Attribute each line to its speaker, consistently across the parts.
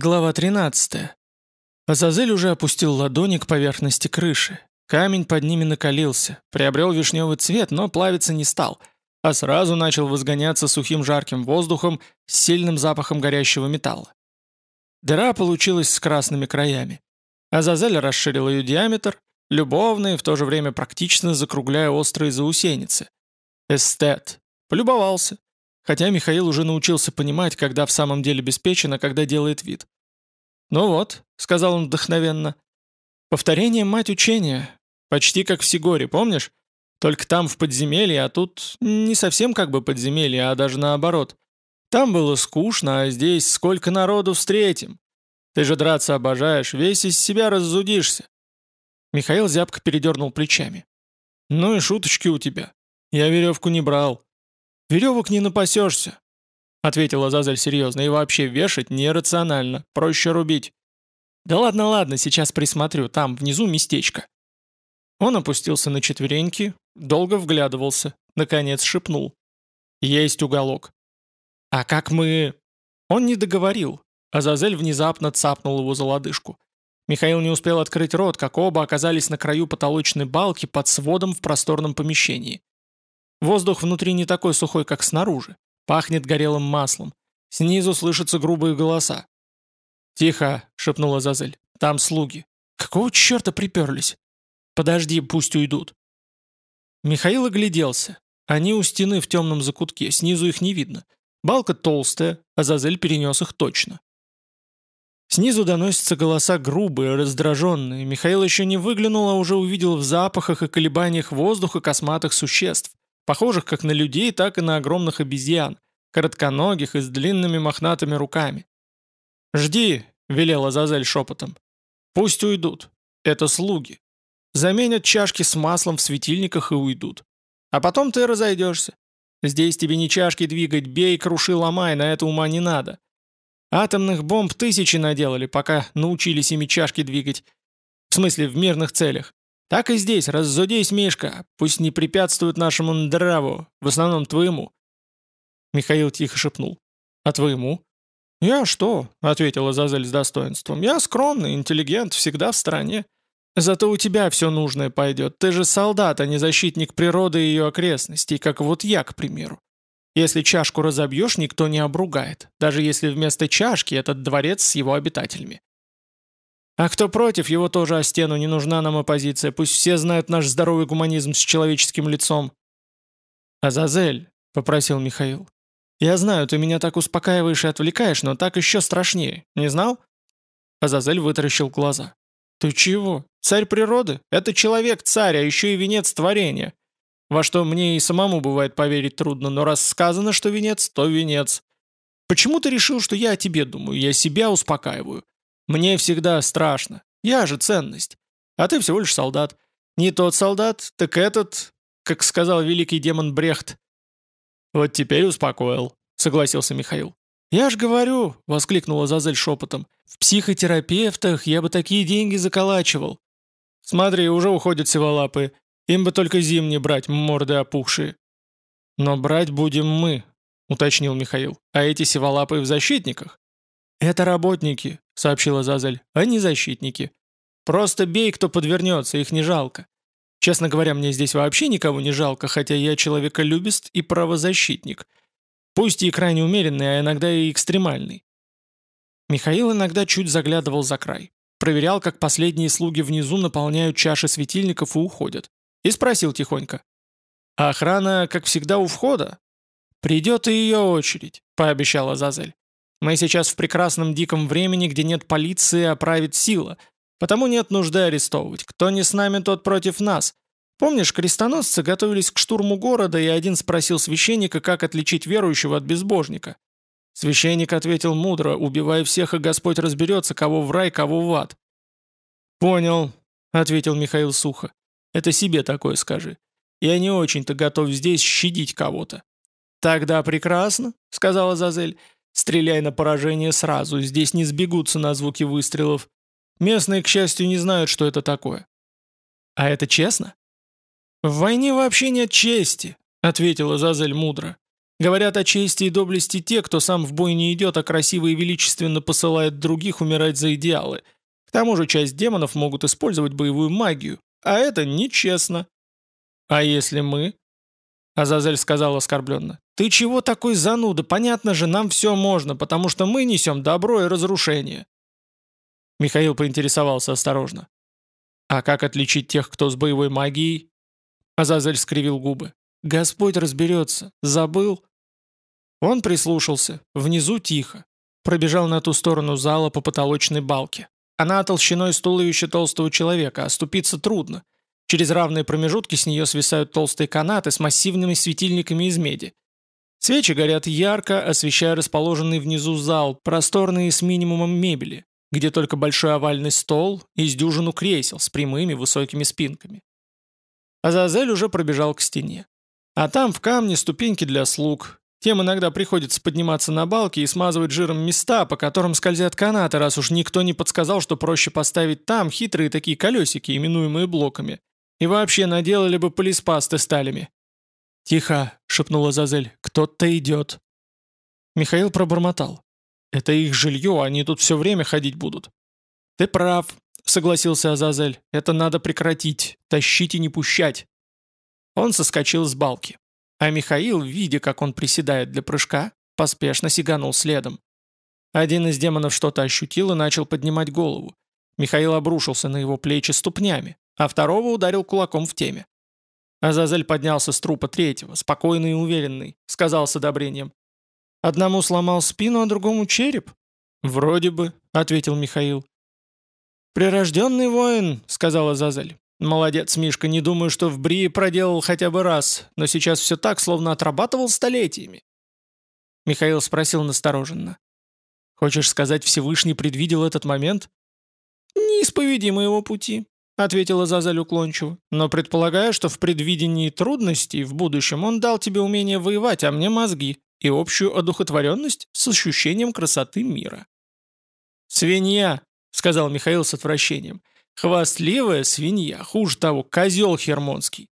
Speaker 1: Глава 13. Азазель уже опустил ладони к поверхности крыши. Камень под ними накалился, приобрел вишневый цвет, но плавиться не стал, а сразу начал возгоняться сухим жарким воздухом с сильным запахом горящего металла. Дыра получилась с красными краями. Азазель расширил ее диаметр, любовно и в то же время практично закругляя острые заусеницы. Эстет. Полюбовался. Хотя Михаил уже научился понимать, когда в самом деле беспечен, а когда делает вид. «Ну вот», — сказал он вдохновенно, — «повторение мать учения, почти как в Сигоре, помнишь? Только там в подземелье, а тут не совсем как бы подземелье, а даже наоборот. Там было скучно, а здесь сколько народу встретим. Ты же драться обожаешь, весь из себя раззудишься». Михаил зябко передернул плечами. «Ну и шуточки у тебя. Я веревку не брал. «Веревок не напасешься», — ответила Азазель серьезно, «и вообще вешать нерационально, проще рубить». «Да ладно, ладно, сейчас присмотрю, там внизу местечко». Он опустился на четвереньки, долго вглядывался, наконец шепнул. «Есть уголок». «А как мы...» Он не договорил. Азазель внезапно цапнул его за лодыжку. Михаил не успел открыть рот, как оба оказались на краю потолочной балки под сводом в просторном помещении. Воздух внутри не такой сухой, как снаружи. Пахнет горелым маслом. Снизу слышатся грубые голоса. «Тихо!» — шепнула Зазель. «Там слуги. Какого черта приперлись? Подожди, пусть уйдут». Михаил огляделся. Они у стены в темном закутке, снизу их не видно. Балка толстая, а Зазель перенес их точно. Снизу доносятся голоса грубые, раздраженные. Михаил еще не выглянул, а уже увидел в запахах и колебаниях воздуха косматых существ похожих как на людей, так и на огромных обезьян, коротконогих и с длинными мохнатыми руками. «Жди», — велела Зазель шепотом. «Пусть уйдут. Это слуги. Заменят чашки с маслом в светильниках и уйдут. А потом ты разойдешься. Здесь тебе не чашки двигать, бей, круши, ломай, на это ума не надо. Атомных бомб тысячи наделали, пока научились ими чашки двигать. В смысле, в мирных целях. Так и здесь, раззудись, Мишка, пусть не препятствует нашему нраву, в основном твоему». Михаил тихо шепнул. «А твоему?» «Я что?» — ответила Зазель с достоинством. «Я скромный, интеллигент, всегда в стороне. Зато у тебя все нужное пойдет. Ты же солдат, а не защитник природы и ее окрестностей, как вот я, к примеру. Если чашку разобьешь, никто не обругает, даже если вместо чашки этот дворец с его обитателями. А кто против, его тоже о стену, не нужна нам оппозиция, пусть все знают наш здоровый гуманизм с человеческим лицом. «Азазель», — попросил Михаил, — «я знаю, ты меня так успокаиваешь и отвлекаешь, но так еще страшнее, не знал?» Азазель вытаращил глаза. «Ты чего? Царь природы? Это человек-царь, а еще и венец творения. Во что мне и самому бывает поверить трудно, но раз сказано, что венец, то венец. Почему ты решил, что я о тебе думаю? Я себя успокаиваю. Мне всегда страшно. Я же ценность. А ты всего лишь солдат. Не тот солдат, так этот, как сказал великий демон Брехт. Вот теперь успокоил, согласился Михаил. «Я ж говорю», — воскликнула Зазель шепотом, «в психотерапевтах я бы такие деньги заколачивал». «Смотри, уже уходят сиволапы. Им бы только зимние брать, морды опухшие». «Но брать будем мы», — уточнил Михаил. «А эти сиволапы в защитниках?» «Это работники», — сообщила Зазель, — «а не защитники. Просто бей, кто подвернется, их не жалко. Честно говоря, мне здесь вообще никого не жалко, хотя я человеколюбист и правозащитник. Пусть и крайне умеренный, а иногда и экстремальный». Михаил иногда чуть заглядывал за край. Проверял, как последние слуги внизу наполняют чаши светильников и уходят. И спросил тихонько. «А охрана, как всегда, у входа?» «Придет и ее очередь», — пообещала Зазель. Мы сейчас в прекрасном диком времени, где нет полиции, а правит сила. Потому нет нужды арестовывать. Кто не с нами, тот против нас. Помнишь, крестоносцы готовились к штурму города, и один спросил священника, как отличить верующего от безбожника. Священник ответил мудро, убивая всех, и Господь разберется, кого в рай, кого в ад. «Понял», — ответил Михаил сухо. «Это себе такое скажи. Я не очень-то готов здесь щадить кого-то». «Тогда прекрасно», — сказала Зазель. Стреляй на поражение сразу, здесь не сбегутся на звуки выстрелов. Местные, к счастью, не знают, что это такое. А это честно? В войне вообще нет чести, ответила Зазель мудро. Говорят о чести и доблести те, кто сам в бой не идет, а красиво и величественно посылает других умирать за идеалы. К тому же часть демонов могут использовать боевую магию, а это нечестно. А если мы? Азазель сказал оскорбленно. «Ты чего такой зануда? Понятно же, нам все можно, потому что мы несем добро и разрушение». Михаил поинтересовался осторожно. «А как отличить тех, кто с боевой магией?» Азазель скривил губы. «Господь разберется. Забыл?» Он прислушался. Внизу тихо. Пробежал на ту сторону зала по потолочной балке. Она толщиной с туловища толстого человека, а ступиться трудно. Через равные промежутки с нее свисают толстые канаты с массивными светильниками из меди. Свечи горят ярко, освещая расположенный внизу зал, просторный с минимумом мебели, где только большой овальный стол и с дюжину кресел с прямыми высокими спинками. Азазель уже пробежал к стене. А там в камне ступеньки для слуг. Тем иногда приходится подниматься на балки и смазывать жиром места, по которым скользят канаты, раз уж никто не подсказал, что проще поставить там хитрые такие колесики, именуемые блоками. И вообще наделали бы полиспасты сталями. «Тихо!» — шепнула Зазель. «Кто-то идет!» Михаил пробормотал. «Это их жилье, они тут все время ходить будут». «Ты прав», — согласился Азазель. «Это надо прекратить. Тащить и не пущать». Он соскочил с балки. А Михаил, видя, как он приседает для прыжка, поспешно сиганул следом. Один из демонов что-то ощутил и начал поднимать голову. Михаил обрушился на его плечи ступнями а второго ударил кулаком в теме. Азазель поднялся с трупа третьего, спокойный и уверенный, сказал с одобрением. «Одному сломал спину, а другому череп?» «Вроде бы», — ответил Михаил. «Прирожденный воин», — сказала Азазель. «Молодец, Мишка, не думаю, что в Брии проделал хотя бы раз, но сейчас все так, словно отрабатывал столетиями». Михаил спросил настороженно. «Хочешь сказать, Всевышний предвидел этот момент?» «Неисповедимы его пути ответила Зазель уклончиво, «но предполагаю, что в предвидении трудностей в будущем он дал тебе умение воевать, а мне мозги и общую одухотворенность с ощущением красоты мира». «Свинья», — сказал Михаил с отвращением, «хвастливая свинья, хуже того, козел хермонский».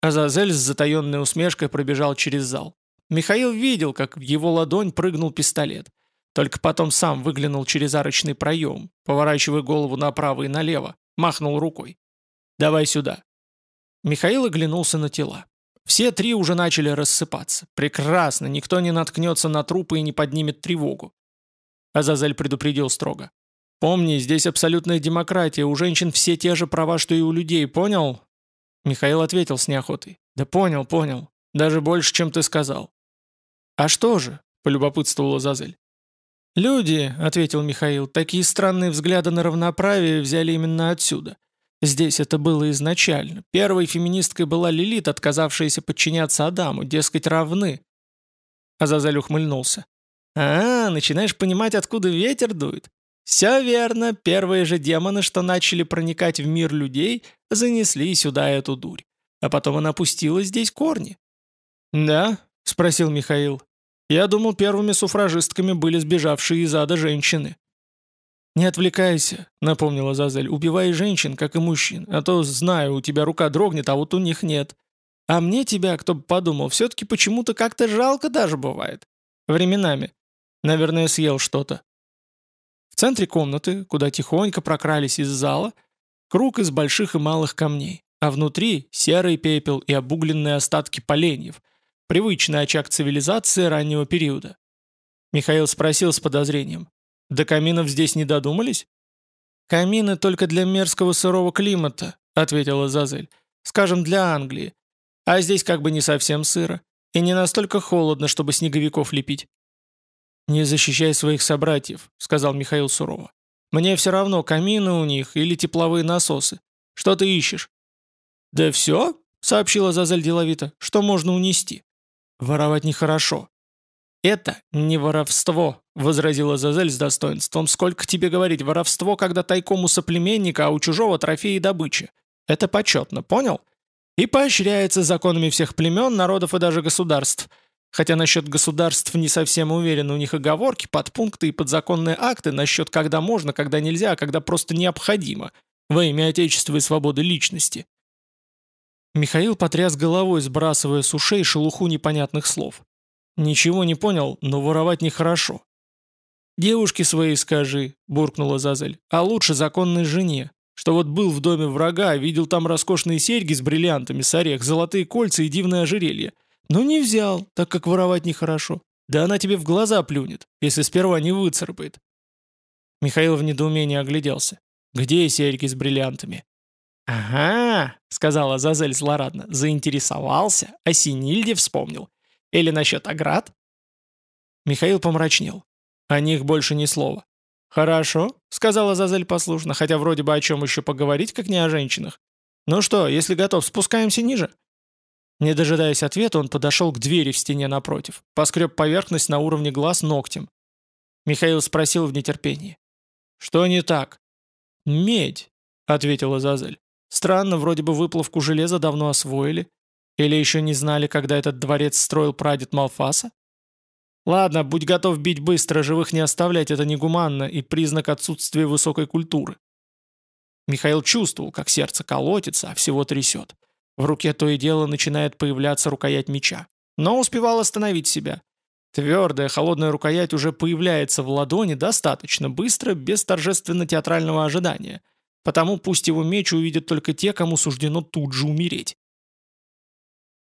Speaker 1: Азазель с затаенной усмешкой пробежал через зал. Михаил видел, как в его ладонь прыгнул пистолет. Только потом сам выглянул через арочный проем, поворачивая голову направо и налево, Махнул рукой. «Давай сюда». Михаил оглянулся на тела. Все три уже начали рассыпаться. Прекрасно, никто не наткнется на трупы и не поднимет тревогу. Азазель предупредил строго. «Помни, здесь абсолютная демократия, у женщин все те же права, что и у людей, понял?» Михаил ответил с неохотой. «Да понял, понял. Даже больше, чем ты сказал». «А что же?» – полюбопытствовала Азазель. «Люди», — ответил Михаил, — «такие странные взгляды на равноправие взяли именно отсюда. Здесь это было изначально. Первой феминисткой была Лилит, отказавшаяся подчиняться Адаму, дескать, равны». Азазель ухмыльнулся. «А, начинаешь понимать, откуда ветер дует? Все верно, первые же демоны, что начали проникать в мир людей, занесли сюда эту дурь. А потом она пустила здесь корни». «Да?» — спросил Михаил. Я думал, первыми суфражистками были сбежавшие из ада женщины». «Не отвлекайся», — напомнила Зазель, — «убивай женщин, как и мужчин, а то, знаю, у тебя рука дрогнет, а вот у них нет. А мне тебя, кто бы подумал, все-таки почему-то как-то жалко даже бывает. Временами. Наверное, съел что-то». В центре комнаты, куда тихонько прокрались из зала, круг из больших и малых камней, а внутри серый пепел и обугленные остатки поленьев, Привычный очаг цивилизации раннего периода. Михаил спросил с подозрением. «До каминов здесь не додумались?» «Камины только для мерзкого сырого климата», — ответила Зазель. «Скажем, для Англии. А здесь как бы не совсем сыро. И не настолько холодно, чтобы снеговиков лепить». «Не защищай своих собратьев», — сказал Михаил сурово. «Мне все равно, камины у них или тепловые насосы. Что ты ищешь?» «Да все», — сообщила Зазель деловито, — «что можно унести». «Воровать нехорошо». «Это не воровство», — возразила Зазель с достоинством. «Сколько тебе говорить, воровство, когда тайком у соплеменника, а у чужого трофеи и добыча. Это почетно, понял? И поощряется законами всех племен, народов и даже государств. Хотя насчет государств не совсем уверен, у них оговорки, подпункты и подзаконные акты насчет когда можно, когда нельзя, а когда просто необходимо, во имя Отечества и свободы личности. Михаил потряс головой, сбрасывая с ушей шелуху непонятных слов. «Ничего не понял, но воровать нехорошо». «Девушке своей скажи», — буркнула Зазель, — «а лучше законной жене, что вот был в доме врага, видел там роскошные серьги с бриллиантами, с орех, золотые кольца и дивное ожерелье. Но не взял, так как воровать нехорошо. Да она тебе в глаза плюнет, если сперва не выцарапает». Михаил в недоумении огляделся. «Где серьги с бриллиантами?» «Ага», — сказала Зазель злорадно, — «заинтересовался, о Синильде вспомнил. Или насчет оград?» Михаил помрачнел. О них больше ни слова. «Хорошо», — сказала Зазель послушно, хотя вроде бы о чем еще поговорить, как не о женщинах. «Ну что, если готов, спускаемся ниже?» Не дожидаясь ответа, он подошел к двери в стене напротив, поскреб поверхность на уровне глаз ногтем. Михаил спросил в нетерпении. «Что не так?» «Медь», — ответила Зазель. «Странно, вроде бы выплавку железа давно освоили. Или еще не знали, когда этот дворец строил прадед Малфаса? Ладно, будь готов бить быстро, живых не оставлять, это негуманно и признак отсутствия высокой культуры». Михаил чувствовал, как сердце колотится, а всего трясет. В руке то и дело начинает появляться рукоять меча. Но успевал остановить себя. Твердая, холодная рукоять уже появляется в ладони достаточно быстро, без торжественно-театрального ожидания. Потому пусть его меч увидят только те, кому суждено тут же умереть.